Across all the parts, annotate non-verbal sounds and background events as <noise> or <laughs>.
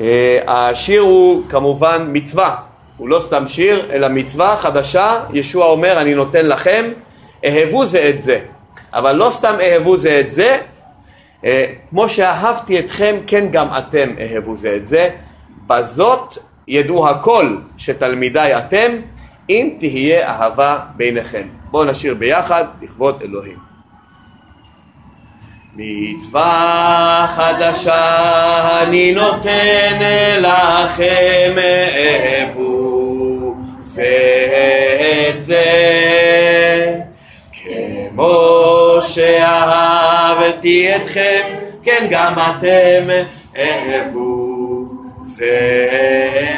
אה, השיר הוא כמובן מצווה, הוא לא סתם שיר, אלא מצווה חדשה, ישוע אומר אני נותן לכם, אהבו זה את זה, אבל לא סתם אהבו זה את זה, אה, כמו שאהבתי אתכם, כן גם אתם אהבו זה את זה, בזאת ידעו הכל שתלמידיי אתם, אם תהיה אהבה ביניכם. בואו נשיר ביחד לכבוד אלוהים. מצווה חדשה אני נותן לכם אהבו זה את זה. כמו שאהבתי אתכם כן גם אתם אהבו זה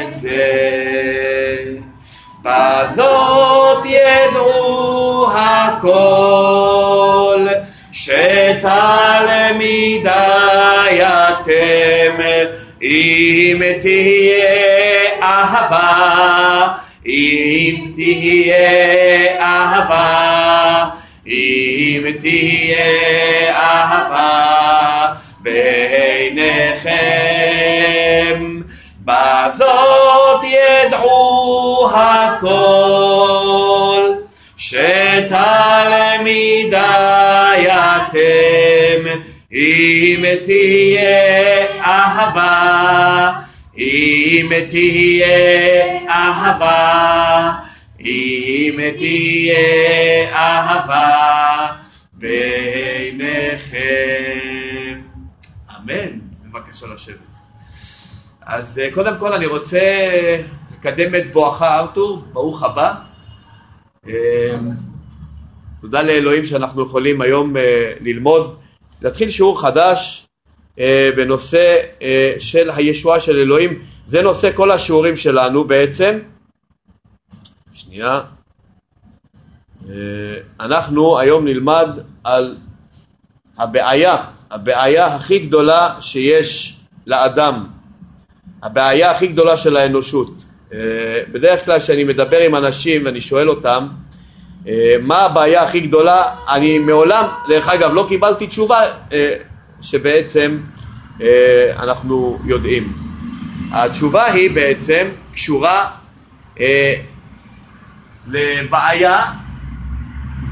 את זה. בזאת ידעו הכל שתלמידי אתם. אם תהיה אהבה אם תהיה אהבה אם תהיה אהבה ביניכם. בזאת ידעו הכל שתלמידי אתם אם תהיה אהבה אם תהיה אהבה אם תהיה אהבה ביניכם. אמן. בבקשה לשבת. אז אה, קודם כל אני רוצה לקדם את בואך ארתור, ברוך הבא. אה, תודה לאלוהים שאנחנו יכולים היום אה, ללמוד, להתחיל שיעור חדש בנושא של הישועה של אלוהים. זה נושא כל השיעורים שלנו בעצם. שנייה. אנחנו היום נלמד על הבעיה, הבעיה הכי גדולה שיש לאדם הבעיה הכי גדולה של האנושות. אה, בדרך כלל כשאני מדבר עם אנשים ואני שואל אותם אה, מה הבעיה הכי גדולה, אני מעולם, דרך אגב, לא קיבלתי תשובה אה, שבעצם אנחנו יודעים. התשובה היא בעצם קשורה לבעיה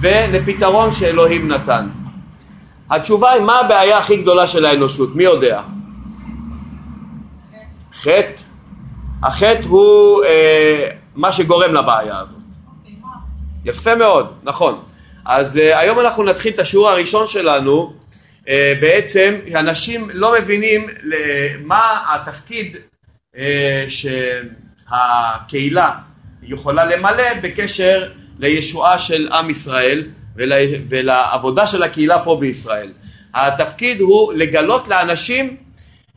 ולפתרון שאלוהים נתן. התשובה היא מה הבעיה הכי גדולה של האנושות, מי יודע? חטא, החטא הוא אה, מה שגורם לבעיה הזאת. יפה מאוד, נכון. אז אה, היום אנחנו נתחיל את השיעור הראשון שלנו, אה, בעצם אנשים לא מבינים מה התפקיד אה, שהקהילה יכולה למלא בקשר לישועה של עם ישראל ול, ולעבודה של הקהילה פה בישראל. התפקיד הוא לגלות לאנשים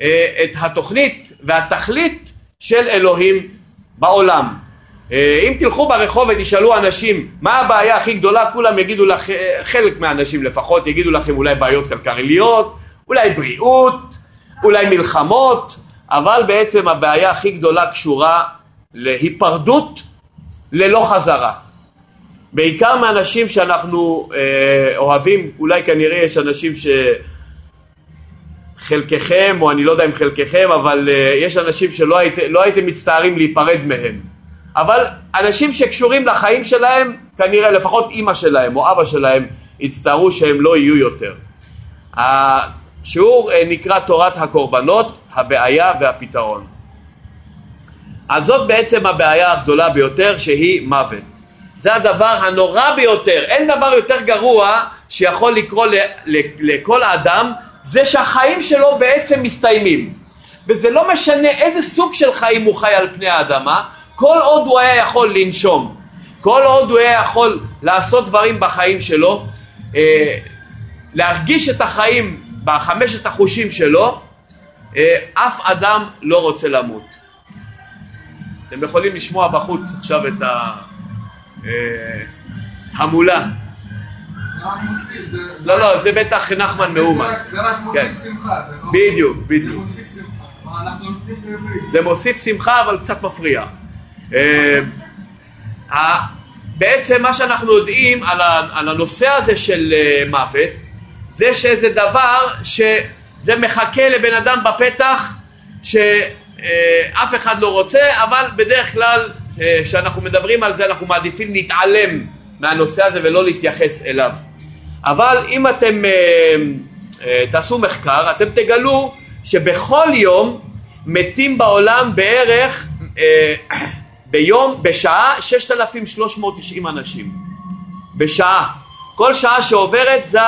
אה, את התוכנית והתכלית של אלוהים בעולם. אה, אם תלכו ברחוב ותשאלו אנשים מה הבעיה הכי גדולה, כולם יגידו לך, אה, חלק מהאנשים לפחות יגידו לכם אולי בעיות כלכליות, אולי בריאות, אולי מלחמות, אבל בעצם הבעיה הכי גדולה קשורה להיפרדות ללא חזרה. בעיקר מאנשים שאנחנו אה, אוהבים, אולי כנראה יש אנשים ש... חלקכם, או אני לא יודע אם חלקכם, אבל uh, יש אנשים שלא היית, לא הייתם מצטערים להיפרד מהם. אבל אנשים שקשורים לחיים שלהם, כנראה לפחות אימא שלהם או אבא שלהם, יצטערו שהם לא יהיו יותר. השיעור uh, נקרא תורת הקורבנות, הבעיה והפתרון. אז זאת בעצם הבעיה הגדולה ביותר שהיא מוות. זה הדבר הנורא ביותר, אין דבר יותר גרוע שיכול לקרות לכל אדם זה שהחיים שלו בעצם מסתיימים. וזה לא משנה איזה סוג של חיים הוא חי על פני האדמה, כל עוד הוא היה יכול לנשום, כל עוד הוא היה יכול לעשות דברים בחיים שלו, אה, להרגיש את החיים בחמשת החושים שלו, אה, אף אדם לא רוצה למות. אתם יכולים לשמוע בחוץ עכשיו את ההמולה. אה, לא, לא, זה בטח נחמן מאומן. זה רק מוסיף. שמחה. בדיוק, בדיוק. זה מוסיף שמחה אבל קצת מפריע. אה, בעצם מה שאנחנו יודעים על הנושא הזה של אה, מוות זה שזה דבר שזה מחכה לבן אדם בפתח ש... אף אחד לא רוצה, אבל בדרך כלל כשאנחנו מדברים על זה אנחנו מעדיפים להתעלם מהנושא הזה ולא להתייחס אליו. אבל אם אתם תעשו מחקר, אתם תגלו שבכל יום מתים בעולם בערך ביום, בשעה 6,390 אנשים. בשעה. כל שעה שעוברת זה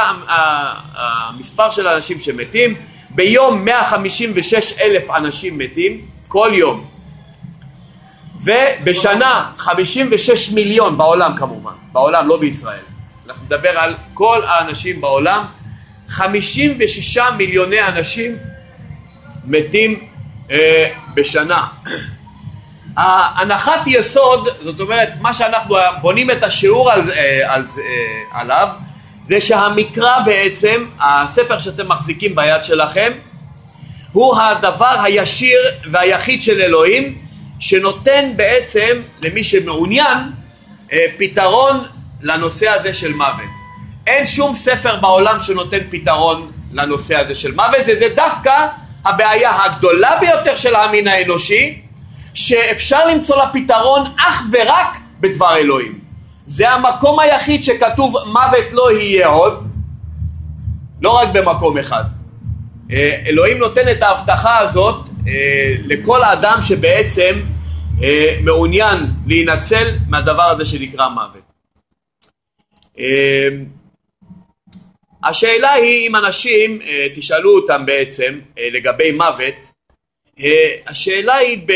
המספר של האנשים שמתים. ביום 156 אלף אנשים מתים, כל יום. ובשנה 56 מיליון בעולם כמובן, בעולם לא בישראל. אנחנו נדבר על כל האנשים בעולם. 56 מיליוני אנשים מתים אה, בשנה. הנחת יסוד, זאת אומרת, מה שאנחנו בונים את השיעור על, אה, על, אה, עליו, זה שהמקרא בעצם, הספר שאתם מחזיקים ביד שלכם, הוא הדבר הישיר והיחיד של אלוהים, שנותן בעצם למי שמעוניין אה, פתרון לנושא הזה של מוות. אין שום ספר בעולם שנותן פתרון לנושא הזה של מוות, וזה דווקא הבעיה הגדולה ביותר של המין האנושי, שאפשר למצוא לה פתרון אך ורק בדבר אלוהים. זה המקום היחיד שכתוב מוות לא יהיה עוד, לא רק במקום אחד. אה, אלוהים נותן את ההבטחה הזאת אה, לכל אדם שבעצם אה, מעוניין להינצל מהדבר הזה שנקרא מוות. השאלה היא אם אנשים, תשאלו אותם בעצם לגבי מוות, השאלה היא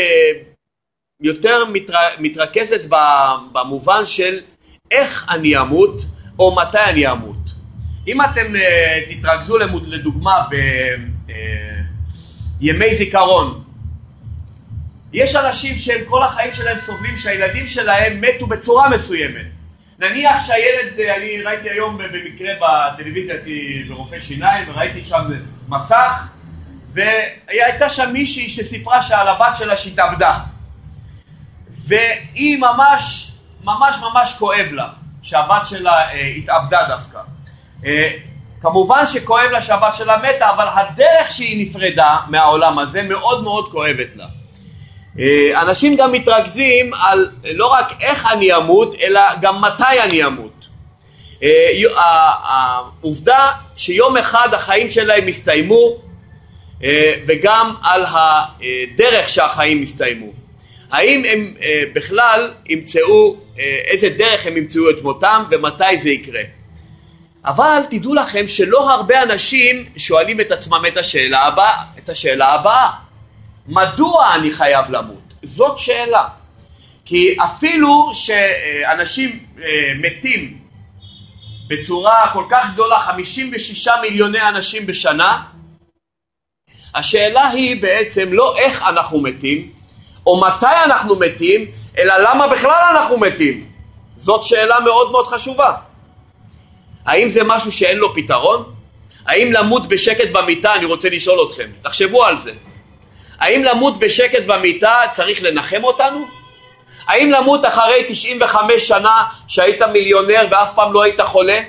יותר מתרכזת במובן של איך אני אמות או מתי אני אמות. אם אתם uh, תתרכזו לדוגמה בימי uh, זיכרון, יש אנשים שהם כל החיים שלהם סובלים שהילדים שלהם מתו בצורה מסוימת. נניח שהילד, אה, אני ראיתי היום במקרה בטלוויזיה, הייתי ברופא שיניים, וראיתי שם מסך, והייתה שם מישהי שסיפרה שעל הבת שלה שהתאבדה. והיא ממש, ממש ממש כואב לה שהבת שלה אה, התאבדה דווקא. אה, כמובן שכואב לה שהבת שלה מתה, אבל הדרך שהיא נפרדה מהעולם הזה מאוד מאוד כואבת לה. אה, אנשים גם מתרכזים על לא רק איך אני אמות, אלא גם מתי אני אמות. אה, העובדה שיום אחד החיים שלהם הסתיימו, אה, וגם על הדרך שהחיים הסתיימו. האם הם אה, בכלל ימצאו, אה, איזה דרך הם ימצאו את מותם ומתי זה יקרה. אבל תדעו לכם שלא הרבה אנשים שואלים את עצמם את השאלה הבאה, את השאלה הבאה, מדוע אני חייב למות? זאת שאלה. כי אפילו שאנשים אה, מתים בצורה כל כך גדולה, 56 מיליוני אנשים בשנה, השאלה היא בעצם לא איך אנחנו מתים, או מתי אנחנו מתים, אלא למה בכלל אנחנו מתים. זאת שאלה מאוד מאוד חשובה. האם זה משהו שאין לו פתרון? האם למות בשקט במיטה, אני רוצה לשאול אתכם, תחשבו על זה. האם למות בשקט במיטה צריך לנחם אותנו? האם למות אחרי 95 שנה שהיית מיליונר ואף פעם לא היית חולה?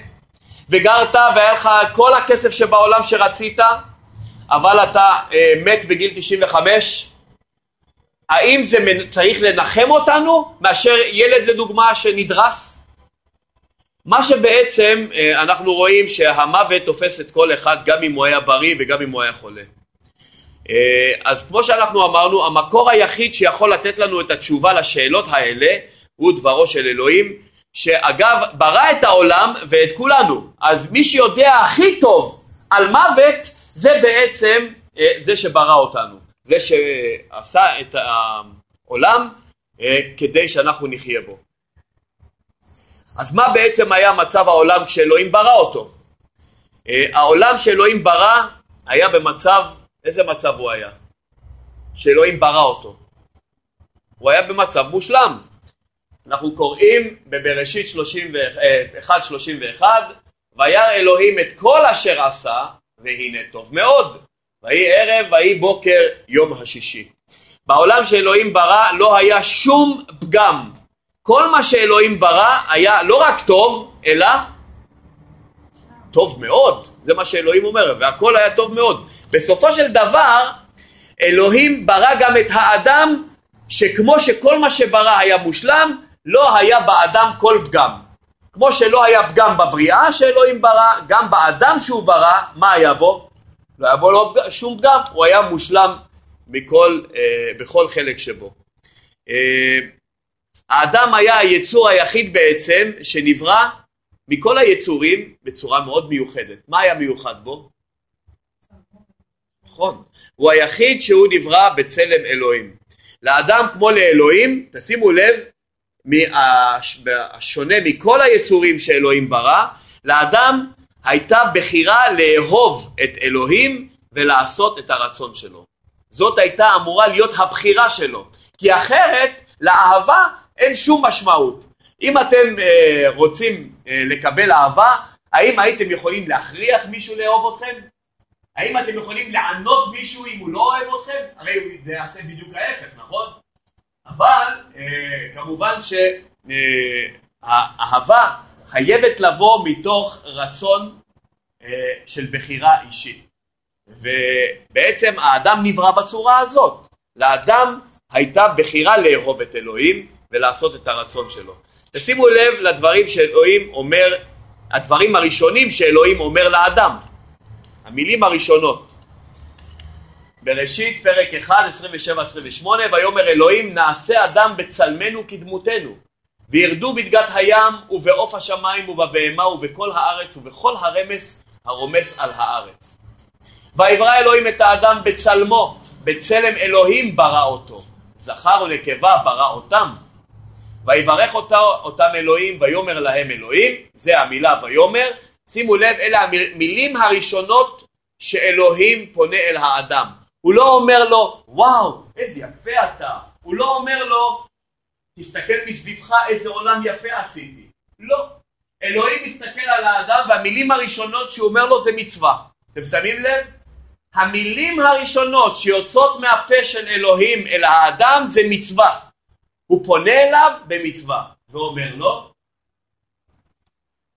וגרת והיה לך כל הכסף שבעולם שרצית, אבל אתה אה, מת בגיל 95? האם זה צריך לנחם אותנו מאשר ילד לדוגמה שנדרס? מה שבעצם אה, אנחנו רואים שהמוות תופס את כל אחד גם אם הוא היה בריא וגם אם הוא היה חולה. אה, אז כמו שאנחנו אמרנו, המקור היחיד שיכול לתת לנו את התשובה לשאלות האלה הוא דברו של אלוהים, שאגב ברא את העולם ואת כולנו. אז מי שיודע הכי טוב על מוות זה בעצם אה, זה שברא אותנו. זה שעשה את העולם אה, כדי שאנחנו נחיה בו. אז מה בעצם היה מצב העולם כשאלוהים ברא אותו? אה, העולם שאלוהים ברא היה במצב, איזה מצב הוא היה? שאלוהים ברא אותו. הוא היה במצב מושלם. אנחנו קוראים בבראשית 1.31 אה, וירא אלוהים את כל אשר עשה והנה טוב מאוד. ויהי ערב ויהי בוקר יום השישי. בעולם שאלוהים ברא לא היה שום פגם. כל מה שאלוהים ברא היה לא רק טוב, אלא טוב מאוד. זה מה שאלוהים אומר, והכל היה טוב מאוד. בסופו של דבר, אלוהים ברא גם את האדם שכמו שכל מה שברא היה מושלם, לא היה באדם כל פגם. כמו שלא היה פגם בבריאה שאלוהים ברא, גם באדם שהוא ברא, מה היה בו? לא היה בו לא שום פגם, הוא היה מושלם מכל, אה, בכל חלק שבו. אה, האדם היה היצור היחיד בעצם שנברא מכל היצורים בצורה מאוד מיוחדת. מה היה מיוחד בו? נכון. הוא היחיד שהוא נברא בצלם אלוהים. לאדם כמו לאלוהים, תשימו לב, השונה מכל היצורים שאלוהים ברא, לאדם הייתה בחירה לאהוב את אלוהים ולעשות את הרצון שלו. זאת הייתה אמורה להיות הבחירה שלו, כי אחרת לאהבה אין שום משמעות. אם אתם אה, רוצים אה, לקבל אהבה, האם הייתם יכולים להכריח מישהו לאהוב אתכם? האם אתם יכולים לענות מישהו אם הוא לא אוהב אתכם? הרי הוא יעשה בדיוק ההפך, נכון? אבל אה, כמובן שהאהבה אה, חייבת לבוא מתוך רצון אה, של בחירה אישית. ובעצם האדם נברא בצורה הזאת. לאדם הייתה בחירה לאהוב את אלוהים ולעשות את הרצון שלו. תשימו לב לדברים שאלוהים אומר, הדברים הראשונים שאלוהים אומר לאדם. המילים הראשונות. בראשית פרק 1, 27-28, ויאמר אלוהים נעשה אדם בצלמנו כדמותנו, וירדו בדגת הים ובעוף השמיים ובבהמה ובכל הארץ ובכל הרמס הרומס על הארץ. ויברא אלוהים את האדם בצלמו, בצלם אלוהים ברא אותו, זכר ונקבה ברא אותם. ויברך אותה, אותם אלוהים ויאמר להם אלוהים, זה המילה ויאמר, שימו לב אלה המילים הראשונות שאלוהים פונה אל האדם. הוא לא אומר לו וואו איזה יפה אתה, הוא לא אומר לו תסתכל מסביבך איזה עולם יפה עשיתי. לא. אלוהים מסתכל על האדם והמילים הראשונות שהוא אומר לו זה מצווה. אתם שמים לב? המילים הראשונות שיוצאות מהפה של אלוהים אל האדם זה מצווה. הוא פונה אליו במצווה ואומר לו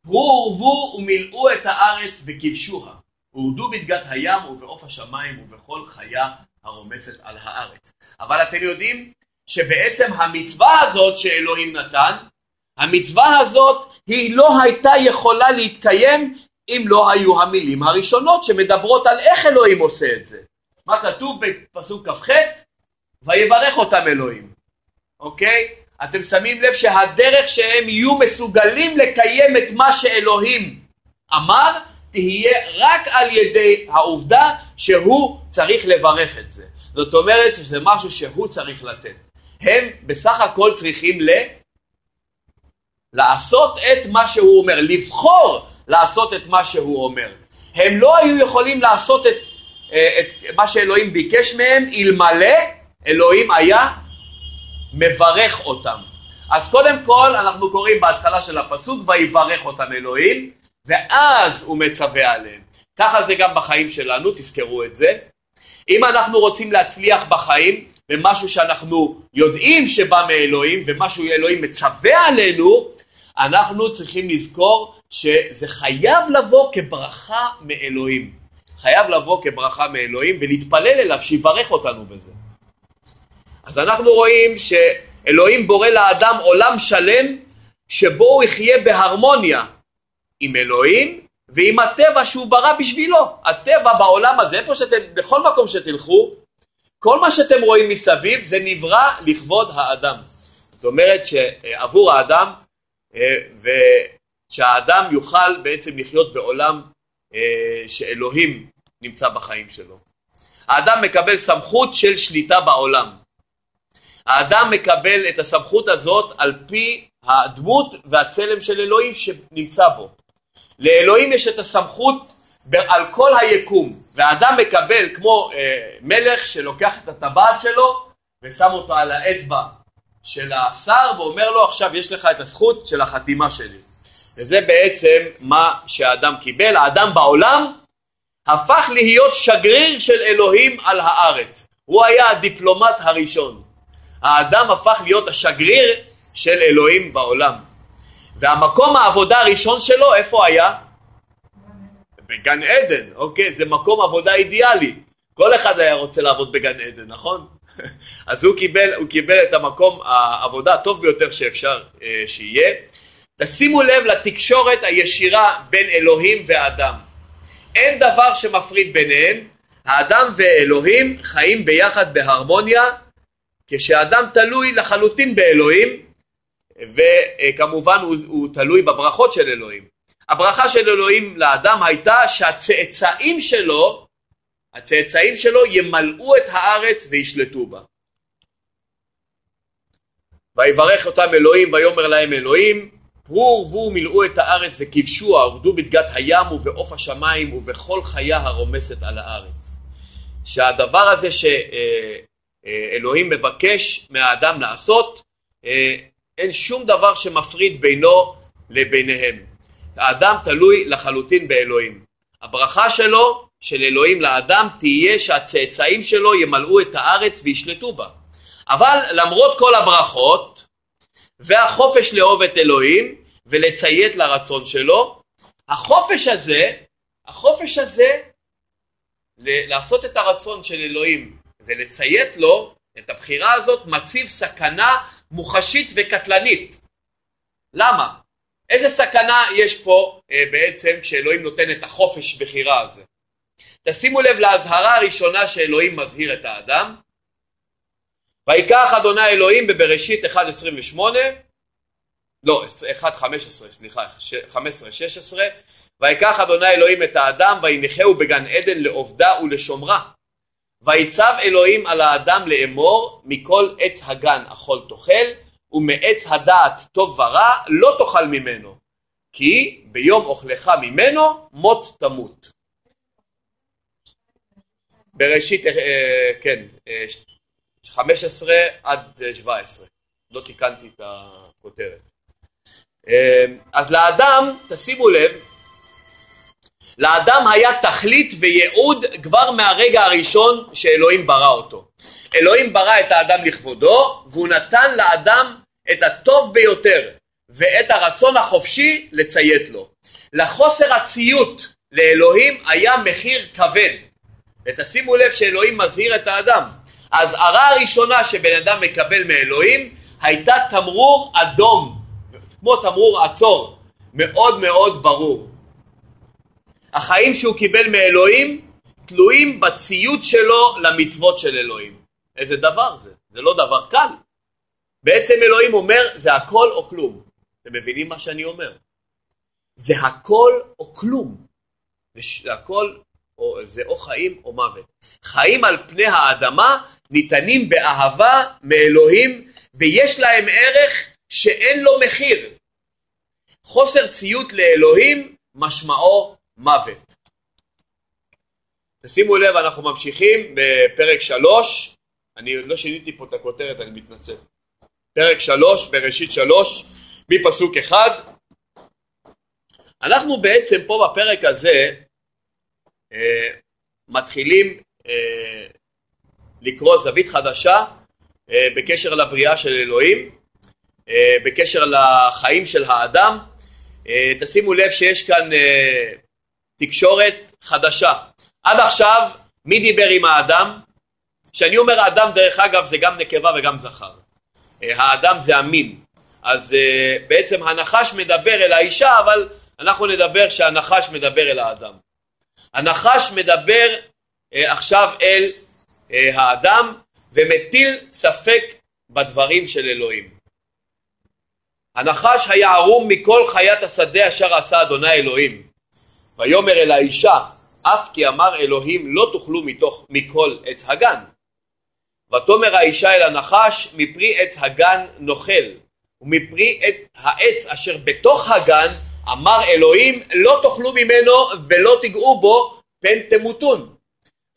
פרו ורבו ומילאו את הארץ וכבשוה והורדו בדגת הים ובעוף השמיים ובכל חיה הרומצת על הארץ. אבל אתם יודעים שבעצם המצווה הזאת שאלוהים נתן, המצווה הזאת היא לא הייתה יכולה להתקיים אם לא היו המילים הראשונות שמדברות על איך אלוהים עושה את זה. מה כתוב בפסוק כ"ח? ויברך אותם אלוהים, אוקיי? אתם שמים לב שהדרך שהם יהיו מסוגלים לקיים את מה שאלוהים אמר, תהיה רק על ידי העובדה שהוא צריך לברך את זה. זאת אומרת שזה משהו שהוא צריך לתת. הם בסך הכל צריכים ל... לעשות את מה שהוא אומר, לבחור לעשות את מה שהוא אומר. הם לא היו יכולים לעשות את, אה, את מה שאלוהים ביקש מהם אלמלא אלוהים היה מברך אותם. אז קודם כל אנחנו קוראים בהתחלה של הפסוק ויברך אותם אלוהים ואז הוא מצווה עליהם. ככה זה גם בחיים שלנו, תזכרו את זה. אם אנחנו רוצים להצליח בחיים במשהו שאנחנו יודעים שבא מאלוהים ומשהו אלוהים מצווה עלינו, אנחנו צריכים לזכור שזה חייב לבוא כברכה מאלוהים. חייב לבוא כברכה מאלוהים ולהתפלל אליו שיברך אותנו בזה. אז אנחנו רואים שאלוהים בורא לאדם עולם שלם שבו הוא יחיה בהרמוניה עם אלוהים ועם הטבע שהוא ברא בשבילו. הטבע בעולם הזה, איפה שאתם, בכל מקום שתלכו, כל מה שאתם רואים מסביב זה נברא לכבוד האדם. זאת אומרת שעבור האדם אה, ושהאדם יוכל בעצם לחיות בעולם אה, שאלוהים נמצא בחיים שלו. האדם מקבל סמכות של שליטה בעולם. האדם מקבל את הסמכות הזאת על פי הדמות והצלם של אלוהים שנמצא בו. לאלוהים יש את הסמכות על כל היקום, והאדם מקבל כמו אה, מלך שלוקח את הטבעת שלו ושם אותו על האצבע של השר ואומר לו עכשיו יש לך את הזכות של החתימה שלי. וזה בעצם מה שהאדם קיבל. האדם בעולם הפך להיות שגריר של אלוהים על הארץ. הוא היה הדיפלומט הראשון. האדם הפך להיות השגריר של אלוהים בעולם. והמקום העבודה הראשון שלו, איפה היה? בגן עדן, אוקיי? זה מקום עבודה אידיאלי. כל אחד היה רוצה לעבוד בגן עדן, נכון? <laughs> אז הוא קיבל, הוא קיבל את המקום העבודה הטוב ביותר שאפשר אה, שיהיה. תשימו לב לתקשורת הישירה בין אלוהים ואדם. אין דבר שמפריד ביניהם, האדם ואלוהים חיים ביחד בהרמוניה, כשאדם תלוי לחלוטין באלוהים, וכמובן הוא, הוא תלוי בברכות של אלוהים. הברכה של אלוהים לאדם הייתה שהצאצאים שלו, הצאצאים שלו ימלאו את הארץ וישלטו בה. ויברך אותם אלוהים ויאמר להם אלוהים פרו ורבו מילאו את הארץ וכבשוה ערדו בדגת הים ובעוף השמיים ובכל חיה הרומסת על הארץ. שהדבר הזה שאלוהים מבקש מהאדם לעשות אין שום דבר שמפריד בינו לביניהם. האדם תלוי לחלוטין באלוהים. הברכה שלו, של אלוהים לאדם, תהיה שהצאצאים שלו ימלאו את הארץ וישלטו בה. אבל למרות כל הברכות והחופש לאהוב את אלוהים ולציית לרצון שלו, החופש הזה, החופש הזה לעשות את הרצון של אלוהים ולציית לו, את הבחירה הזאת, מציב סכנה מוחשית וקטלנית. למה? איזה סכנה יש פה אה, בעצם כשאלוהים נותן את החופש בחירה הזה? תשימו לב לאזהרה הראשונה שאלוהים מזהיר את האדם. ויקח אדוני אלוהים בבראשית 1.28, לא 1.15 סליחה 15.16 ויקח אדוני אלוהים את האדם וינחהו בגן עדן לעובדה ולשומרה ויצב אלוהים על האדם לאמור מכל עץ הגן אכול תאכל ומעץ הדעת טוב ורע לא תאכל ממנו כי ביום אוכלך ממנו מות תמות. בראשית, אה, כן, 15 אה, עד 17, לא תיקנתי את הכותרת. אה, אז לאדם, תשימו לב, לאדם היה תכלית וייעוד כבר מהרגע הראשון שאלוהים ברא אותו. אלוהים ברא את האדם לכבודו, והוא נתן לאדם את הטוב ביותר ואת הרצון החופשי לציית לו. לחוסר הציות לאלוהים היה מחיר כבד. ותשימו לב שאלוהים מזהיר את האדם. האזהרה הראשונה שבן אדם מקבל מאלוהים הייתה תמרור אדום, כמו תמרור עצור, מאוד מאוד ברור. החיים שהוא קיבל מאלוהים תלויים בציות שלו למצוות של אלוהים. איזה דבר זה? זה לא דבר קל. בעצם אלוהים אומר זה הכל או כלום. אתם מבינים מה שאני אומר? זה הכל או כלום. זה הכל, או, זה או חיים או מוות. חיים על פני האדמה ניתנים באהבה מאלוהים ויש להם ערך שאין לו מחיר. חוסר ציות לאלוהים משמעו מוות. תשימו לב, אנחנו ממשיכים בפרק שלוש, אני לא שיניתי פה את הכותרת, אני מתנצל. פרק שלוש, בראשית שלוש, מפסוק אחד. אנחנו בעצם פה בפרק הזה אה, מתחילים אה, לקרוא זווית חדשה אה, בקשר לבריאה של אלוהים, אה, בקשר לחיים של האדם. אה, תשימו לב שיש כאן אה, תקשורת חדשה. עד עכשיו, מי דיבר עם האדם? כשאני אומר האדם, דרך אגב, זה גם נקבה וגם זכר. אה, האדם זה המין. אז uh, בעצם הנחש מדבר אל האישה, אבל אנחנו נדבר שהנחש מדבר אל האדם. הנחש מדבר uh, עכשיו אל האדם ומטיל ספק בדברים של אלוהים. הנחש היה ערום מכל חיית השדה אשר עשה אדוני אלוהים. ויאמר אל האישה, אף כי אמר אלוהים לא תאכלו מתוך, מכל עץ הגן. ותאמר האישה אל הנחש, מפרי עץ הגן נאכל, ומפרי את העץ אשר בתוך הגן, אמר אלוהים, לא תאכלו ממנו ולא תיגעו בו, פן תמותון.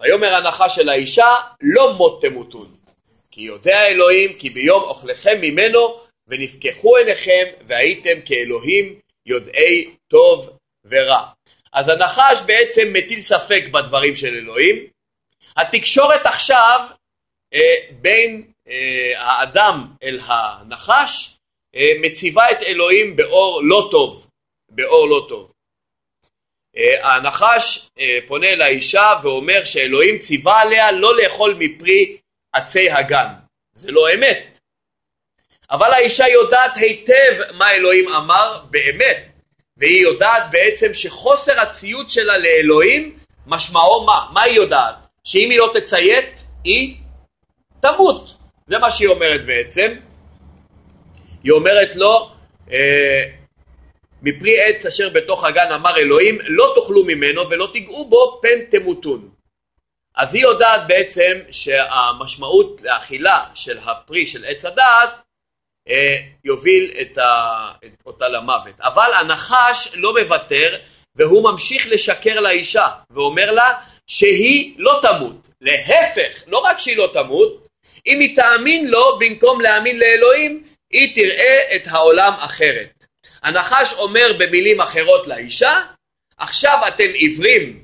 ויאמר הנחש אל האישה, לא מות תמותון. כי יודע אלוהים, כי ביום אוכלכם ממנו, ונפקחו עיניכם, והייתם כאלוהים יודעי טוב ורע. אז הנחש בעצם מטיל ספק בדברים של אלוהים. התקשורת עכשיו בין אה, האדם אל הנחש אה, מציבה את אלוהים באור לא טוב, באור לא טוב. אה, הנחש אה, פונה אל האישה ואומר שאלוהים ציווה עליה לא לאכול מפרי עצי הגן. זה לא אמת. אבל האישה יודעת היטב מה אלוהים אמר באמת, והיא יודעת בעצם שחוסר הציות שלה לאלוהים משמעו מה? מה היא יודעת? שאם היא לא תציית, היא תמות. זה מה שהיא אומרת בעצם. היא אומרת לו, אה, מפרי עץ אשר בתוך הגן אמר אלוהים, לא תאכלו ממנו ולא תיגעו בו, פן תמותון. אז היא יודעת בעצם שהמשמעות לאכילה של הפרי של עץ הדעת אה, יוביל את, ה, את אותה למוות. אבל הנחש לא מוותר והוא ממשיך לשקר לאישה ואומר לה שהיא לא תמות. להפך, לא רק שהיא לא תמות, אם היא תאמין לו במקום להאמין לאלוהים, היא תראה את העולם אחרת. הנחש אומר במילים אחרות לאישה, עכשיו אתם עיוורים,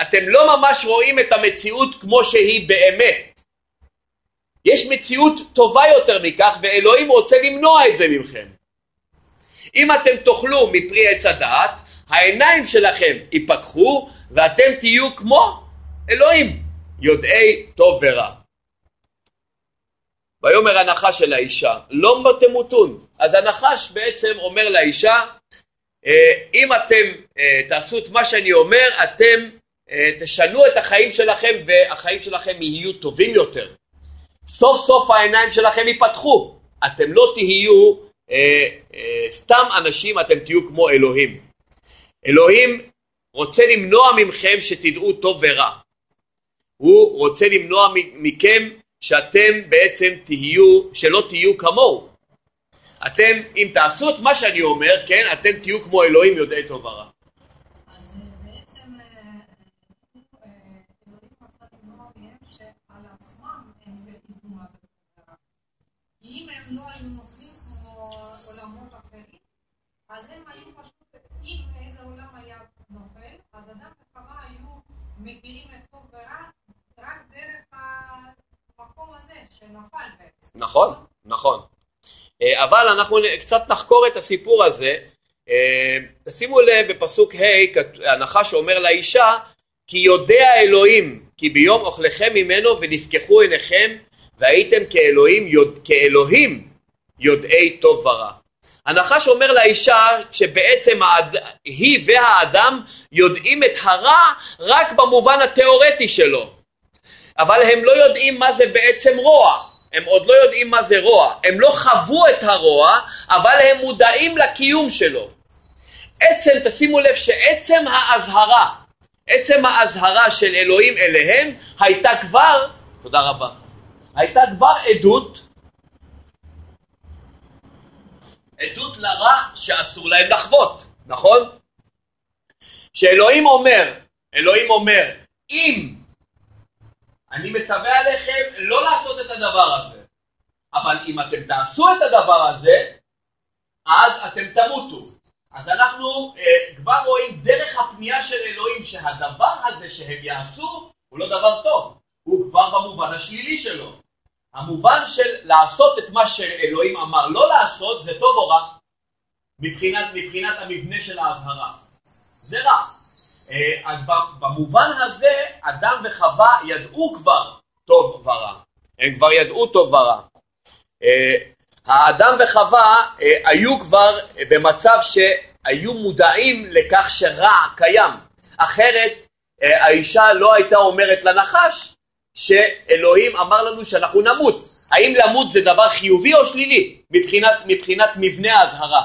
אתם לא ממש רואים את המציאות כמו שהיא באמת. יש מציאות טובה יותר מכך ואלוהים רוצה למנוע את זה מכם. אם אתם תאכלו מפרי עץ הדעת, העיניים שלכם ייפקחו ואתם תהיו כמו אלוהים, יודעי טוב ורע. ויאמר הנחש אל האישה, לא תמותון. אז הנחש בעצם אומר לאישה, אה, אם אתם אה, תעשו את מה שאני אומר, אתם אה, תשנו את החיים שלכם והחיים שלכם יהיו טובים יותר. סוף סוף העיניים שלכם ייפתחו. אתם לא תהיו סתם אנשים, אתם תהיו כמו אלוהים. אלוהים רוצה למנוע מכם שתדעו טוב ורע. הוא רוצה למנוע מכם שאתם בעצם תהיו, שלא תהיו כמוהו. אתם, אם תעשו את מה שאני אומר, כן, אתם תהיו כמו אלוהים יודעי טוב ורע. נכון, נכון. אה, אבל אנחנו קצת נחקור את הסיפור הזה. אה, תשימו לב בפסוק ה' הנחש אומר לאישה כי יודע אלוהים כי ביום אוכלכם ממנו ונפקחו עיניכם והייתם כאלוהים, יודע, כאלוהים יודעי טוב ורע. הנחש אומר לאישה שבעצם האד... היא והאדם יודעים את הרע רק במובן התיאורטי שלו אבל הם לא יודעים מה זה בעצם רוע הם עוד לא יודעים מה זה רוע, הם לא חוו את הרוע, אבל הם מודעים לקיום שלו. עצם, תשימו לב שעצם האזהרה, עצם האזהרה של אלוהים אליהם הייתה כבר, תודה רבה, הייתה כבר עדות, עדות לרע שאסור להם לחוות, נכון? שאלוהים אומר, אלוהים אומר, אם אני מצווה עליכם לא לעשות את הדבר הזה. אבל אם אתם תעשו את הדבר הזה, אז אתם תמותו. אז אנחנו אה, כבר רואים דרך הפנייה של אלוהים שהדבר הזה שהם יעשו הוא לא דבר טוב, הוא כבר במובן השלילי שלו. המובן של לעשות את מה שאלוהים אמר לא לעשות זה טוב או רע מבחינת, מבחינת המבנה של האזהרה. זה רע. אה, אז במובן הזה אדם וחווה ידעו כבר טוב ורע. הם כבר ידעו טוב ורע. אה, האדם וחווה אה, היו כבר במצב שהיו מודעים לכך שרע קיים. אחרת האישה לא הייתה אומרת לנחש שאלוהים אמר לנו שאנחנו נמות. האם למות זה דבר חיובי או שלילי מבחינת, מבחינת מבנה האזהרה?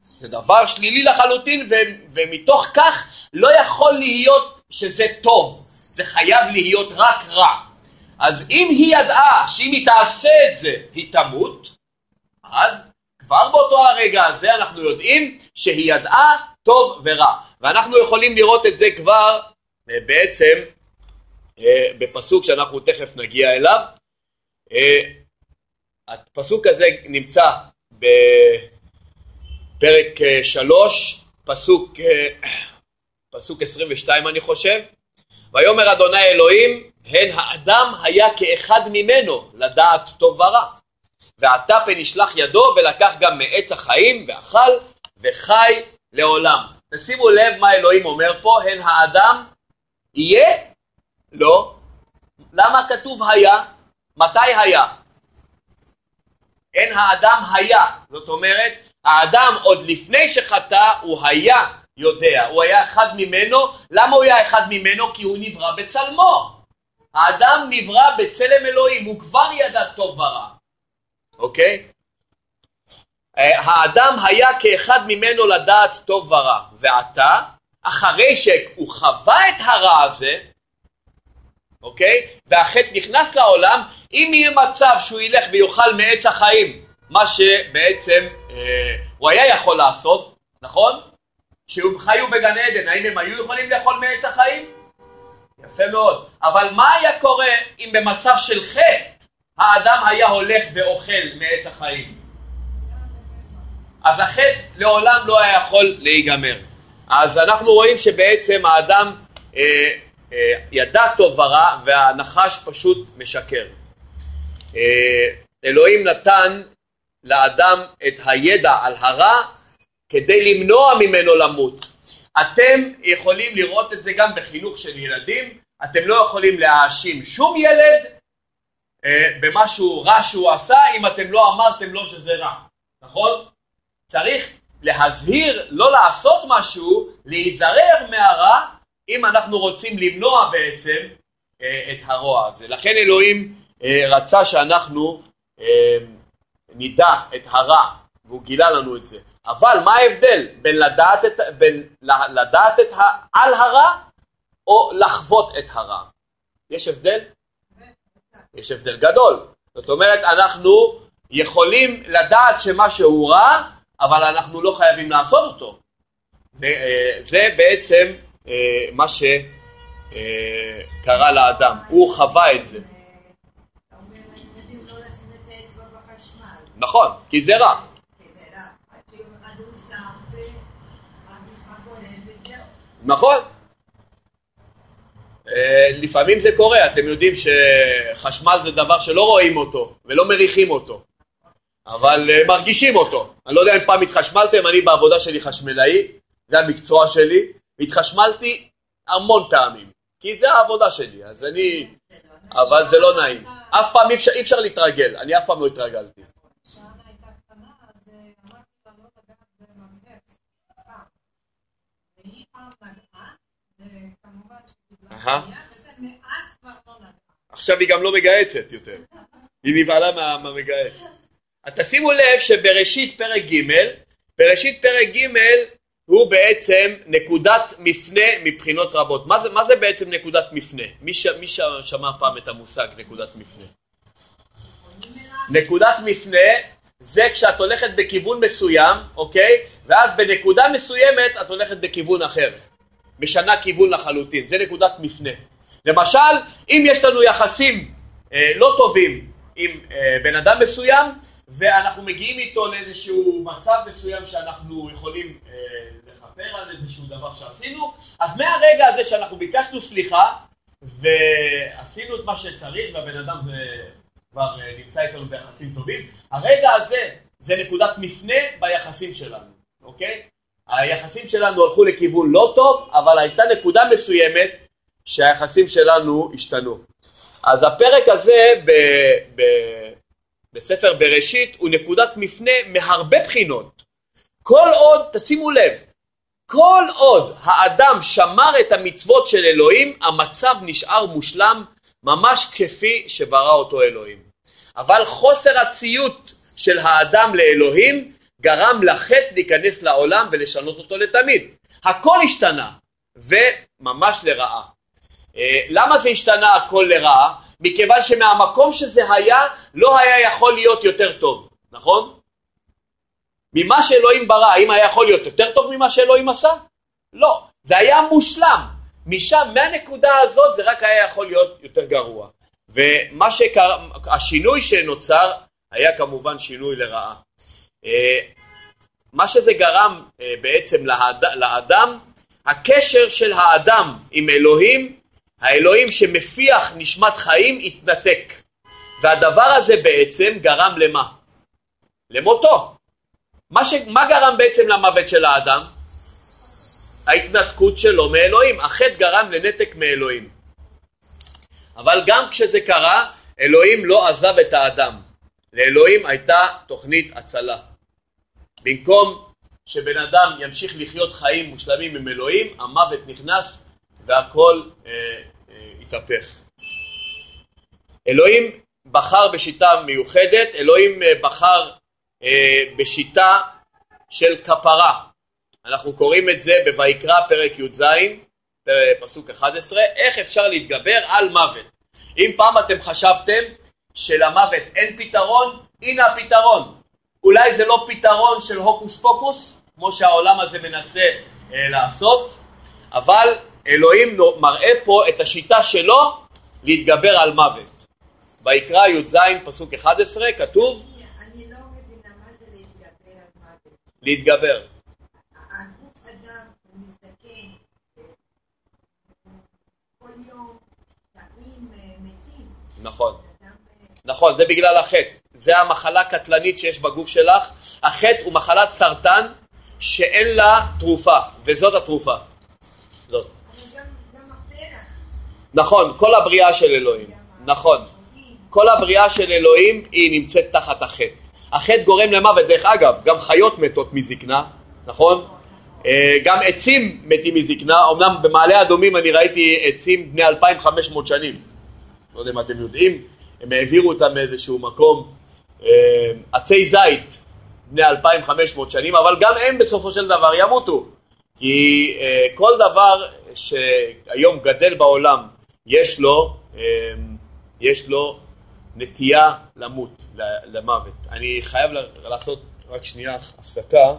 זה דבר שלילי לחלוטין ו, ומתוך כך לא יכול להיות שזה טוב, זה חייב להיות רק רע. אז אם היא ידעה שאם היא תעשה את זה היא תמות, אז כבר באותו הרגע הזה אנחנו יודעים שהיא ידעה טוב ורע. ואנחנו יכולים לראות את זה כבר אה, בעצם אה, בפסוק שאנחנו תכף נגיע אליו. אה, הפסוק הזה נמצא בפרק שלוש, פסוק פסוק 22 אני חושב, ויאמר אדוני אלוהים, הן האדם היה כאחד ממנו לדעת טוב ורע. ועתה פן ישלח ידו ולקח גם מעץ החיים ואכל וחי לעולם. תשימו לב מה אלוהים אומר פה, הן האדם יהיה? לא. למה כתוב היה? מתי היה? הן האדם היה. זאת אומרת, האדם עוד לפני שחטא הוא היה יודע, הוא היה אחד ממנו. למה הוא היה אחד ממנו? כי הוא נברא בצלמו. האדם נברא בצלם אלוהים, הוא כבר ידע טוב ורע. אוקיי? אה, האדם היה כאחד ממנו לדעת טוב ורע, ועתה, אחרי שהוא חווה את הרע הזה, אוקיי? והחטא נכנס לעולם, אם יהיה מצב שהוא ילך ויאכל מעץ החיים, מה שבעצם אה, הוא היה יכול לעשות, נכון? כשהם חיו בגן עדן, האם הם היו יכולים לאכול מעץ החיים? יפה מאוד. אבל מה היה קורה אם במצב של חטא האדם היה הולך ואוכל מעץ החיים? אז החטא לעולם לא היה יכול להיגמר. אז אנחנו רואים שבעצם האדם אה, אה, ידע טוב ורע והנחש פשוט משקר. אה, אלוהים נתן לאדם את הידע על הרע כדי למנוע ממנו למות. אתם יכולים לראות את זה גם בחינוך של ילדים, אתם לא יכולים להאשים שום ילד אה, במשהו רע שהוא עשה אם אתם לא אמרתם לו שזה רע, נכון? צריך להזהיר לא לעשות משהו, להיזהר מהרע אם אנחנו רוצים למנוע בעצם אה, את הרוע הזה. לכן אלוהים אה, רצה שאנחנו אה, נדע את הרע, והוא גילה לנו את זה. אבל מה ההבדל בין לדעת את, בין לדעת את ה, על הרע או לחוות את הרע? יש הבדל? יש הבדל גדול. זאת אומרת, אנחנו יכולים לדעת שמשהו רע, אבל אנחנו לא חייבים לעשות אותו. זה בעצם אה, מה שקרה לאדם, הוא חווה את זה. נכון, כי זה רע. נכון. אה, לפעמים זה קורה, אתם יודעים שחשמל זה דבר שלא רואים אותו ולא מריחים אותו, אבל אה, מרגישים אותו. אני לא יודע אם פעם התחשמלתם, אני בעבודה שלי חשמלאי, זה המקצוע שלי, והתחשמלתי המון פעמים, כי זה העבודה שלי, אז אני... אבל זה לא נעים. אף פעם אי אפשר, להתרגל, אני אף פעם לא התרגלתי. עכשיו היא גם לא מגהצת יותר, היא נבהלה מהמגהץ. תשימו לב שבראשית פרק ג', בראשית פרק ג' הוא בעצם נקודת מפנה מבחינות רבות. מה זה, מה זה בעצם נקודת מפנה? מי, ש, מי שמע פעם את המושג נקודת מפנה? נקודת מפנה זה כשאת הולכת בכיוון מסוים, אוקיי? ואז בנקודה מסוימת את הולכת בכיוון אחר. משנה כיוון לחלוטין, זה נקודת מפנה. למשל, אם יש לנו יחסים אה, לא טובים עם אה, בן אדם מסוים, ואנחנו מגיעים איתו לאיזשהו מצב מסוים שאנחנו יכולים אה, לכפר על איזשהו דבר שעשינו, אז מהרגע הזה שאנחנו ביקשנו סליחה ועשינו את מה שצריך והבן אדם זה כבר אה, נמצא איתנו ביחסים טובים, הרגע הזה זה נקודת מפנה ביחסים שלנו, אוקיי? היחסים שלנו הלכו לכיוון לא טוב, אבל הייתה נקודה מסוימת שהיחסים שלנו השתנו. אז הפרק הזה ב, ב, בספר בראשית הוא נקודת מפנה מהרבה בחינות. כל עוד, תשימו לב, כל עוד האדם שמר את המצוות של אלוהים, המצב נשאר מושלם ממש כפי שברא אותו אלוהים. אבל חוסר הציות של האדם לאלוהים גרם לחטא להיכנס לעולם ולשנות אותו לתמיד. הכל השתנה, וממש לרעה. אה, למה זה השתנה הכל לרעה? מכיוון שמהמקום שזה היה, לא היה יכול להיות יותר טוב, נכון? ממה שאלוהים ברא, האם היה יכול להיות יותר טוב ממה שאלוהים עשה? לא, זה היה מושלם. משם, מהנקודה הזאת, זה רק היה יכול להיות יותר גרוע. ומה שקרה, השינוי שנוצר היה כמובן שינוי לרעה. אה, מה שזה גרם אה, בעצם לאדם, הקשר של האדם עם אלוהים האלוהים שמפיח נשמת חיים התנתק. והדבר הזה בעצם גרם למה? למותו. מה, ש... מה גרם בעצם למוות של האדם? ההתנתקות שלו מאלוהים. החטא גרם לנתק מאלוהים. אבל גם כשזה קרה, אלוהים לא עזב את האדם. לאלוהים הייתה תוכנית הצלה. במקום שבן אדם ימשיך לחיות חיים מושלמים עם אלוהים, המוות נכנס והכל אה, אה, התהפך. אלוהים בחר בשיטה מיוחדת, אלוהים אה, בחר אה, בשיטה של כפרה. אנחנו קוראים את זה בויקרא פרק י"ז, פסוק 11, איך אפשר להתגבר על מוות. אם פעם אתם חשבתם שלמוות אין פתרון, הנה הפתרון. אולי זה לא פתרון של הוקוס פוקוס, כמו שהעולם הזה מנסה אה, לעשות, אבל אלוהים מראה פה את השיטה שלו להתגבר על מוות. ויקרא י"ז פסוק 11 כתוב אני לא מבינה מה זה להתגבר על מוות. להתגבר. הגוף אדם הוא מזדקן, כל יום תאים אה, מתים. נכון. אה, נכון, זה בגלל החטא. זה המחלה הקטלנית שיש בגוף שלך. החטא הוא מחלת סרטן שאין לה תרופה, וזאת התרופה. זאת. אבל גם, גם נכון, כל הבריאה של אלוהים. נכון. כל הבריאה של אלוהים היא נמצאת תחת החטא. החטא גורם למוות, דרך אגב, גם חיות מתות מזקנה, נכון? אה, גם עצים מתים מזקנה, אמנם במעלה אדומים אני ראיתי עצים בני 2,500 שנים, לא יודע אם אתם יודעים, הם העבירו אותם מאיזשהו מקום, עצי זית בני 2,500 שנים, אבל גם הם בסופו של דבר ימותו, כי אה, כל דבר שהיום גדל בעולם יש לו, אה, יש לו נטייה למות, למוות. אני חייב לעשות רק שנייה הפסקה,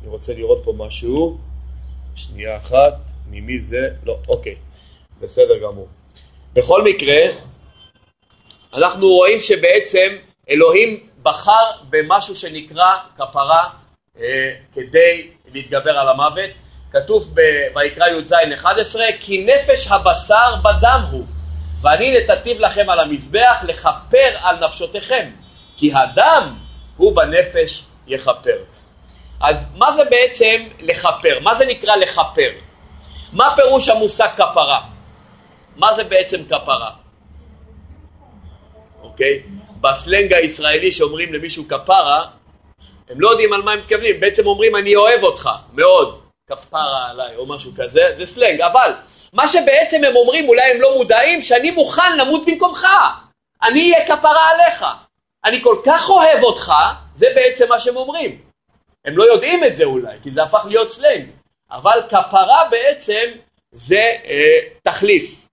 אני רוצה לראות פה משהו, שנייה אחת, ממי זה? לא, אוקיי, בסדר גמור. בכל מקרה, אנחנו רואים שבעצם אלוהים בחר במשהו שנקרא כפרה אה, כדי להתגבר על המוות. כתוב ויקרא י"ז 11, כי נפש הבשר בדם הוא, ואני נתתיו לכם על המזבח לכפר על נפשותיכם, כי הדם הוא בנפש יכפר. אז מה זה בעצם לכפר? מה זה נקרא לכפר? מה פירוש המושג כפרה? מה זה בעצם כפרה? אוקיי? בסלנג הישראלי שאומרים למישהו כפרה, הם לא יודעים על מה הם מתכוונים, בעצם אומרים אני אוהב אותך מאוד, כפרה עליי או משהו כזה, זה סלנג, אבל מה שבעצם הם אומרים, אולי הם לא מודעים, שאני מוכן למות במקומך, אני אהיה כפרה עליך, אני כל כך אוהב אותך, זה בעצם מה שהם אומרים. הם לא יודעים את זה אולי, כי זה הפך להיות סלנג, אבל כפרה בעצם זה אה, תחליף,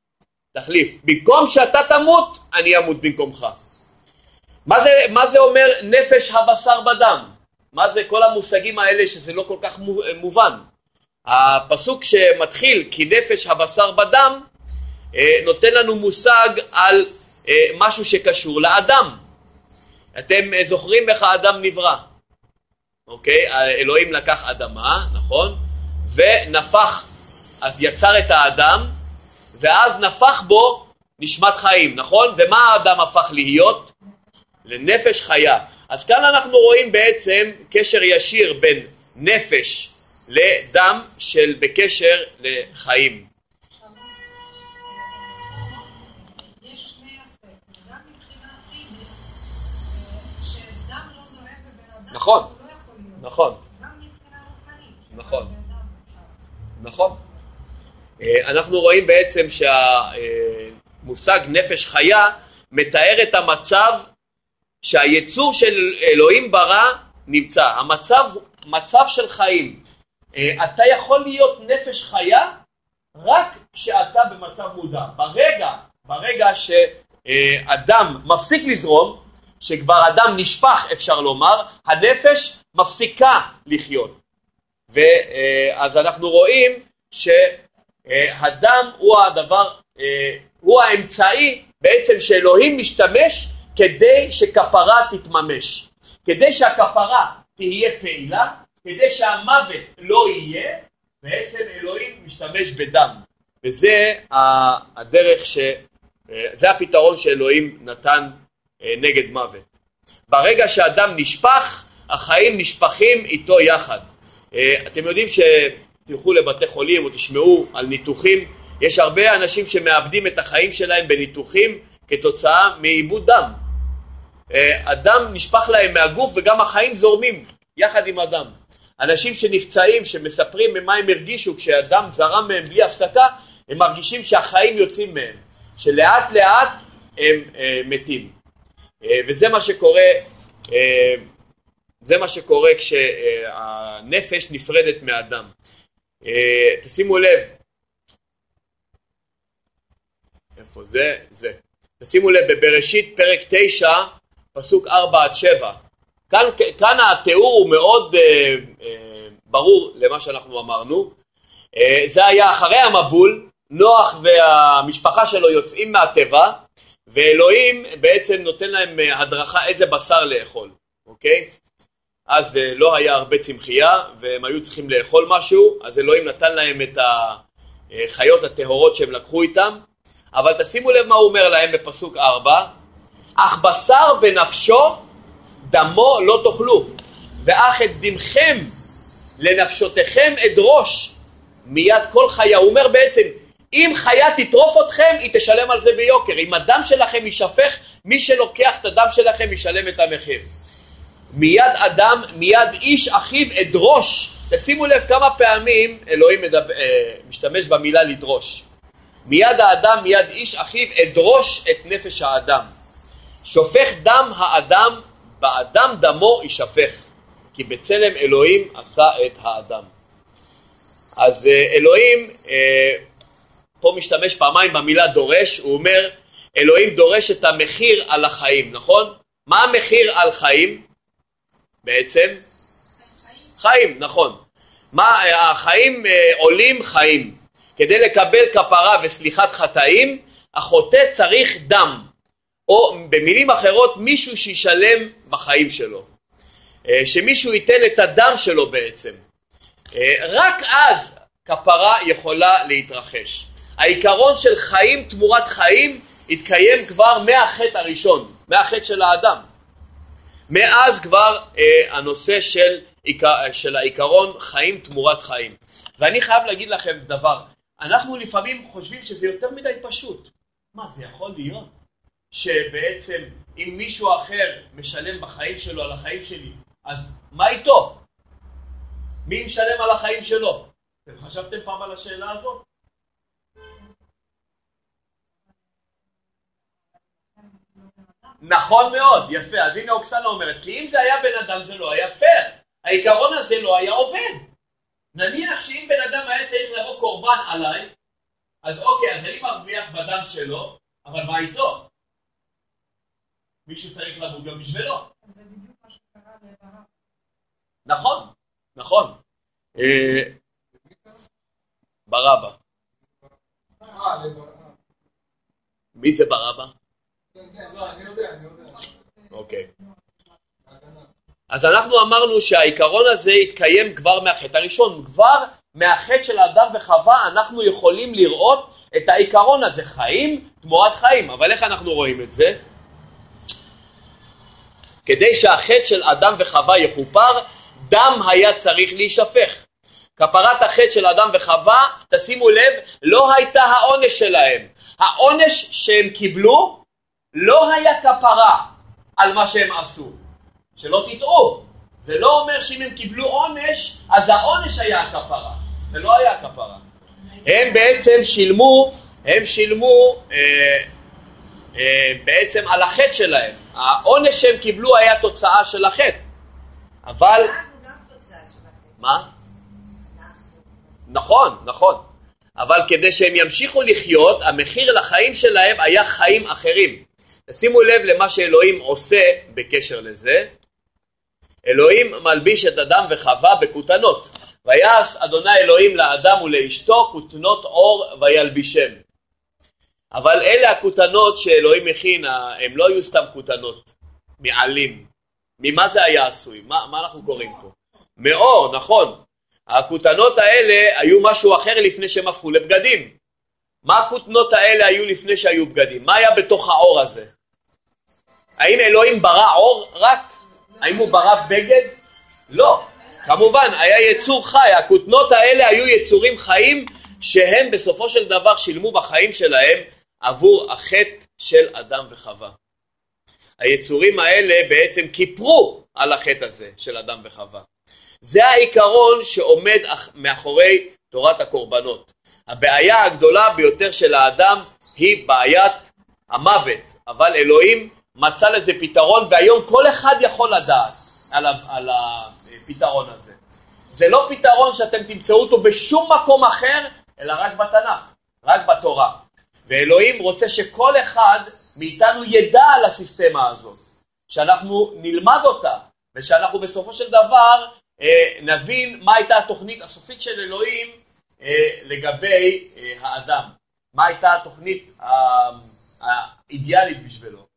תחליף. במקום שאתה תמות, אני אמות במקומך. מה זה, מה זה אומר נפש הבשר בדם? מה זה כל המושגים האלה שזה לא כל כך מו- מובן? הפסוק שמתחיל כי נפש הבשר בדם אה, נותן לנו מושג על אה, משהו שקשור לאדם. אתם אה, זוכרים איך האדם נברא, אוקיי? אלוהים לקח אדמה, נכון? ונפח, יצר את האדם, ואז נפח בו נשמת חיים, נכון? ומה האדם הפך להיות? לנפש חיה. אז כאן אנחנו רואים בעצם קשר ישיר בין נפש לדם של בקשר לחיים. אה, לא נכון. נכון. נכון. נכון. אה, אנחנו רואים בעצם שהמושג נפש חיה מתאר את המצב שהיצור של אלוהים ברא נמצא. המצב מצב של חיים. אה, אתה יכול להיות נפש חיה רק כשאתה במצב מודע. ברגע, ברגע שאדם מפסיק לזרום, שכבר אדם נשפך אפשר לומר, הנפש מפסיקה לחיות. ואז אנחנו רואים שהדם הוא הדבר, אה, הוא האמצעי בעצם שאלוהים משתמש כדי שכפרה תתממש. כדי שהכפרה תהיה פעילה, כדי שהמוות לא יהיה, בעצם אלוהים משתמש בדם. וזה הדרך ש... אה, זה הפתרון שאלוהים נתן אה, נגד מוות. ברגע שאדם נשפך, החיים נשפכים איתו יחד. אה, אתם יודעים תלכו לבתי חולים או תשמעו על ניתוחים, יש הרבה אנשים שמאבדים את החיים שלהם בניתוחים כתוצאה מאיבוד דם. אה, הדם נשפך להם מהגוף וגם החיים זורמים יחד עם הדם. אנשים שנפצעים, שמספרים ממה הם הרגישו כשהדם זרם מהם בלי הפסקה, הם מרגישים שהחיים יוצאים מהם, שלאט לאט הם אה, מתים. אה, וזה מה שקורה, אה, זה מה שקורה כשהנפש נפרדת מהדם. אה, תשימו לב, איפה זה? זה. תשימו לב, בבראשית פרק 9, פסוק 4 עד 7. כאן, כאן התיאור הוא מאוד אה, אה, ברור למה שאנחנו אמרנו. אה, זה היה אחרי המבול, נוח והמשפחה שלו יוצאים מהטבע, ואלוהים בעצם נותן להם אה, הדרכה איזה בשר לאכול, אוקיי? אז אה, לא היה הרבה צמחייה, והם היו צריכים לאכול משהו, אז אלוהים נתן להם את החיות הטהורות שהם לקחו איתם, אבל תשימו לב מה הוא אומר להם בפסוק 4, אך בשר בנפשו דמו לא תאכלו, ואך את דמכם לנפשותיכם אדרוש מיד כל חיה. הוא אומר בעצם, אם חיה תטרוף אתכם, היא תשלם על זה ביוקר. אם הדם שלכם יישפך, מי שלוקח את הדם שלכם ישלם את המחיר. מיד אדם, מיד איש אחיו אדרוש. תשימו לב כמה פעמים אלוהים מדבר, אה, משתמש במילה לדרוש. מיד האדם, מיד איש אחיו אדרוש את נפש האדם. שופך דם האדם, באדם דמו יישפך, כי בצלם אלוהים עשה את האדם. אז אה, אלוהים אה, פה משתמש פעמיים במילה דורש, הוא אומר אלוהים דורש את המחיר על החיים, נכון? מה המחיר על חיים בעצם? חיים, נכון. מה, החיים אה, עולים חיים. כדי לקבל כפרה וסליחת חטאים, החוטא צריך דם. או במילים אחרות, מישהו שישלם בחיים שלו. אה, שמישהו ייתן את הדם שלו בעצם. אה, רק אז כפרה יכולה להתרחש. העיקרון של חיים תמורת חיים התקיים כבר מהחטא הראשון, מהחטא של האדם. מאז כבר אה, הנושא של, של העיקרון חיים תמורת חיים. ואני חייב להגיד לכם דבר, אנחנו לפעמים חושבים שזה יותר מדי פשוט. מה, זה יכול להיות שבעצם אם מישהו אחר משלם בחיים שלו על החיים שלי, אז מה איתו? מי משלם על החיים שלו? אתם חשבתם פעם על השאלה הזאת? נכון מאוד, יפה. אז הנה אוקסנה אומרת, כי אם זה היה בן אדם זה לא היה פייר. העיקרון הזה לא היה עובד. נניח שאם בן אדם היה צריך לבוא קורבן עליי, אז אוקיי, אז אני מרוויח בדם שלו, אבל מה איתו? מישהו צריך למות גם בשבילו. זה בדיוק מה שקרה. נכון, נכון. אה, ברבא. אה, מי זה ברבא? כן, כן, לא. אוקיי. אז אנחנו אמרנו שהעיקרון הזה התקיים כבר מהחטא הראשון. כבר מהחטא של האדם וחווה אנחנו יכולים לראות את העיקרון הזה, חיים תמורת חיים. אבל איך אנחנו רואים את זה? כדי שהחטא של אדם וחווה יכופר, דם היה צריך להישפך. כפרת החטא של אדם וחווה, תשימו לב, לא הייתה העונש שלהם. העונש שהם קיבלו לא היה כפרה על מה שהם עשו. שלא תטעו, זה לא אומר שאם הם קיבלו עונש, אז העונש היה הכפרה. זה לא היה הכפרה. הם בעצם שילמו, הם שילמו אה, בעצם על החטא שלהם. העונש שהם קיבלו היה תוצאה של החטא. אבל. מה? נכון, נכון. אבל כדי שהם ימשיכו לחיות, המחיר לחיים שלהם היה חיים אחרים. שימו לב למה שאלוהים עושה בקשר לזה. אלוהים מלביש את אדם וחווה בכותנות. ויעש אדוני אלוהים לאדם ולאשתו כותנות אור וילבישם. אבל אלה הכותנות שאלוהים הכין, הם לא היו סתם כותנות, מעלים. ממה זה היה עשוי? מה, מה אנחנו קוראים פה? מאור, נכון. הכותנות האלה היו משהו אחר לפני שהם הפכו לבגדים. מה הכותנות האלה היו לפני שהיו בגדים? מה היה בתוך האור הזה? האם אלוהים ברא אור רק? האם הוא ברא בגד? לא. כמובן, היה יצור חי, הכותנות האלה היו יצורים חיים שהם בסופו של דבר שילמו בחיים שלהם עבור החטא של אדם וחווה. היצורים האלה בעצם כיפרו על החטא הזה של אדם וחווה. זה העיקרון שעומד מאחורי תורת הקורבנות. הבעיה הגדולה ביותר של האדם היא בעיית המוות, אבל אלוהים מצא לזה פתרון והיום כל אחד יכול לדעת על, על הפתרון הזה. זה לא פתרון שאתם תמצאו אותו בשום מקום אחר, אלא רק בתנ"ך, רק בתורה. ואלוהים רוצה שכל אחד מאיתנו ידע על הסיסטמה הזאת, שאנחנו נלמד אותה, ושאנחנו בסופו של דבר אה, נבין מה הייתה התוכנית הסופית של אלוהים אה, לגבי אה, האדם, מה הייתה התוכנית אה, האידיאלית בשבילו.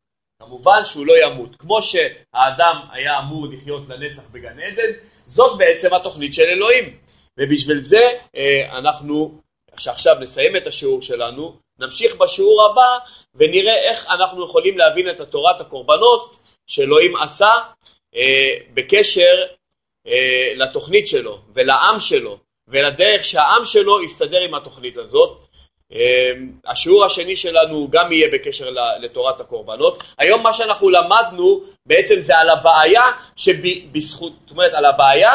כמובן שהוא לא ימות. כמו שהאדם היה אמור לחיות לנצח בגן עדן, זאת בעצם התוכנית של אלוהים. ובשביל זה אה, אנחנו, שעכשיו נסיים את השיעור שלנו, נמשיך בשיעור הבא ונראה איך אנחנו יכולים להבין את התורת הקורבנות שאלוהים עשה אה, בקשר אה, לתוכנית שלו ולעם שלו ולדרך שהעם שלו יסתדר עם התוכנית הזאת. אה, השיעור השני שלנו גם יהיה בקשר לתורת הקורבנות. היום מה שאנחנו למדנו בעצם זה על הבעיה שבזכות, זאת אומרת על הבעיה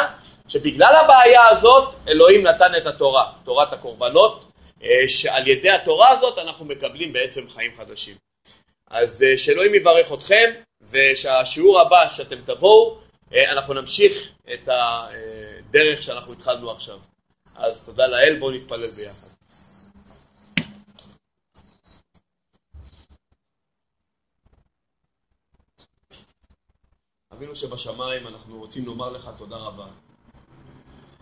שבגלל הבעיה הזאת אלוהים נתן את התורה, תורת הקורבנות, שעל ידי התורה הזאת אנחנו מקבלים בעצם חיים חדשים. אז אה, שאלוהים יברך אתכם ושהשיעור הבא שאתם תבואו אה, אנחנו נמשיך את הדרך שאנחנו התחלנו עכשיו. אז תודה לאל, בואו נתפלל ביחד. אבינו שבשמיים, אנחנו רוצים לומר לך תודה רבה.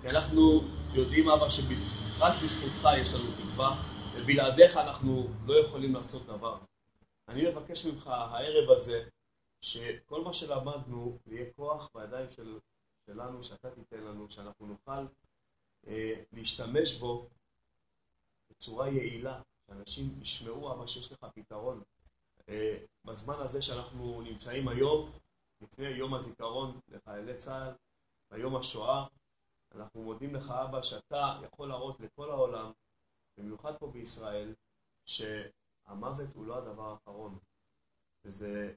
כי אנחנו יודעים, אבא, שרק בזכותך יש לנו תקווה, ובלעדיך אנחנו לא יכולים לעשות דבר. אני מבקש ממך הערב הזה, שכל מה שלמדנו יהיה כוח בידיים של, שלנו, שאתה תיתן לנו, שאנחנו נוכל אה, להשתמש בו בצורה יעילה, שאנשים ישמעו אבא שיש לך פתרון. אה, בזמן הזה שאנחנו נמצאים היום, לפני יום הזיכרון לחיילי צה"ל, ביום השואה, אנחנו מודים לך אבא שאתה יכול להראות לכל העולם, במיוחד פה בישראל, שהמוות הוא לא הדבר האחרון. וזה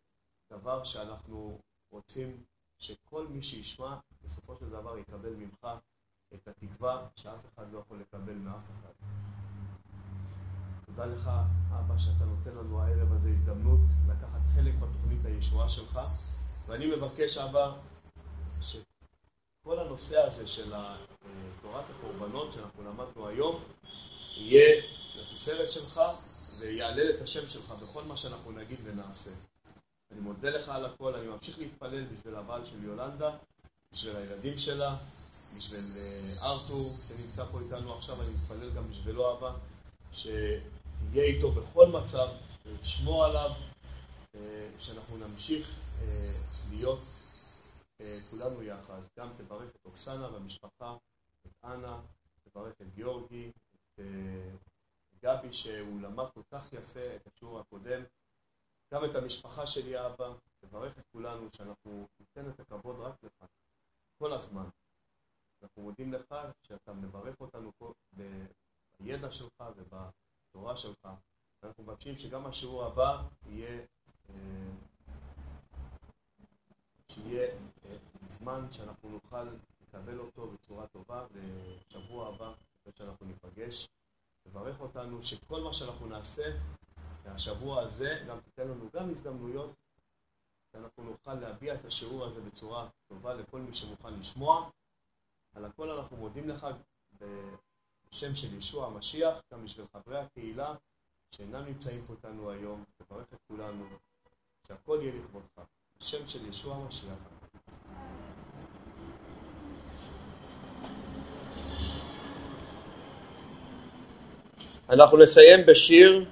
דבר שאנחנו רוצים שכל מי שישמע בסופו של דבר יקבל ממך את התקווה שאף אחד לא יכול לקבל מאף אחד. תודה לך, אבא, שאתה נותן לנו הערב הזה הזדמנות לקחת חלק בתוכנית הישועה שלך, ואני מבקש, אבא, שכל הנושא הזה של תורת הקורבנות שאנחנו למדנו היום, יהיה לתפארת שלך ויעלל את השם שלך בכל מה שאנחנו נגיד ונעשה. אני מודה לך על הכל, אני ממשיך להתפלל בשביל הבעל של יולנדה, בשביל הילדים שלה, בשביל אה, ארתור שנמצא פה איתנו עכשיו, אני מתפלל גם בשבילו אבא, שתהיה איתו בכל מצב, שתשמור עליו, אה, שאנחנו נמשיך אה, להיות כולנו יחד. גם תברך את אוקסנה והמשפחה, את אנה, תברך את גיאורגי, את גבי שהוא למד כל כך יפה את השיעור הקודם. גם את המשפחה שלי, אבא, תברך את כולנו שאנחנו ניתן את הכבוד רק לך, כל הזמן. אנחנו מודים לך שאתה מברך אותנו פה בידע שלך ובתורה שלך. אנחנו מבקשים שגם השיעור הבא יהיה, אה, שיהיה אה, זמן שאנחנו נוכל לקבל אותו בצורה טובה, ושבוע הבא, אחרי שאנחנו ניפגש, תברך אותנו שכל מה שאנחנו נעשה והשבוע הזה גם תיתן לנו גם הזדמנויות שאנחנו נוכל להביע את השיעור הזה בצורה טובה לכל מי שמוכן לשמוע. על הכל אנחנו מודים לך בשם של ישוע המשיח, גם בשביל חברי הקהילה שאינם נמצאים פה איתנו היום, תברך את כולנו, שהכל יהיה לכבודך. בשם של ישוע המשיח. אנחנו נסיים בשיר